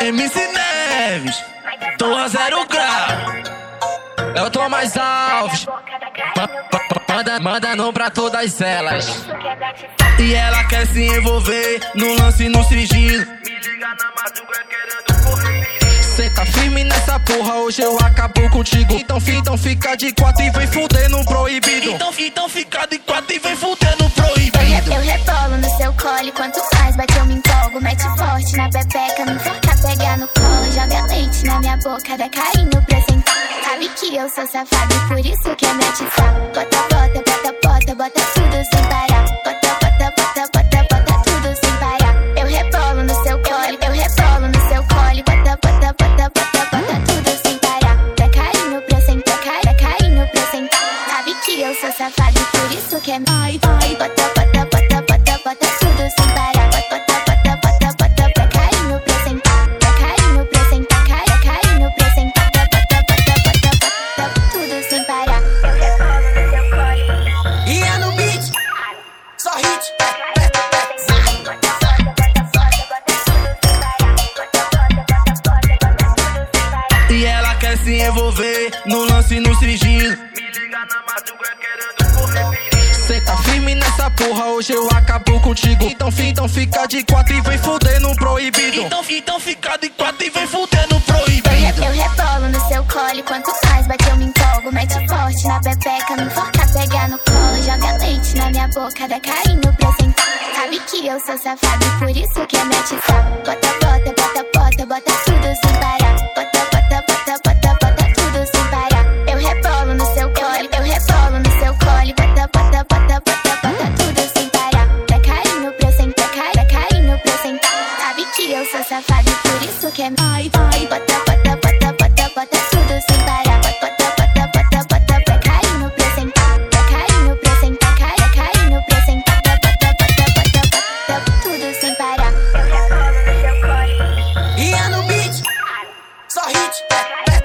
MC Neves, tô a zero grau. Eu tô mais Alves. Manda, manda não pra todas elas. E ela quer se envolver no lance no sigilo. Me liga na madruga querendo correr. Cê tá firme nessa porra, hoje eu acabo contigo. Então, então fica de quatro e vem fuder no proibido. Então, então fica de quatro e vem fuder no proibido. Eu, rebolo no seu colo, quanto mais bate eu me empolgo. Mete forte na pepeca, me Na minha boca, dá carinho presente. Sabe que eu sou safado e por isso que é atiçar. Bota, bota, bota, bota, bota tudo sem parar. Bota, bota, bota, bota, bota tudo sem parar. Eu rebolo no seu colo, eu rebolo no seu colo. Bota, bota, bota, bota, bota tudo sem parar. Dá carinho pra sentar, dá carinho pra sentar. Sabe que eu sou safado e por isso que é ai, ai. Bota, bota, bota, bota, bota tudo sem parar. Se envolver no lance no sigilo. Me liga na madruga querendo correr. Cê tá firme nessa porra, hoje eu acabo contigo. Então, então fica de quatro e vem fuder no proibido. Então, então fica de quatro e vem fuder no proibido. Eu rebolo no seu colo, quanto mais bate eu me empolgo. Mete forte na pepeca, me enforca, pegar no colo. Joga leite na minha boca, dá carinho pra sentar. Sabe que eu sou safado e por isso que é minha atiçar. Bota, bota, bota, bota, eu sou safado, por isso que é vai Bota, bota, bota, bota, bota tudo sem parar. Bota, bota, bota, bota, bota pra cair no presente. Pra cair no presente, pra cair, cair no presente. Bota, bota, bota, bota, bota tudo sem parar. E é no beat, só hit.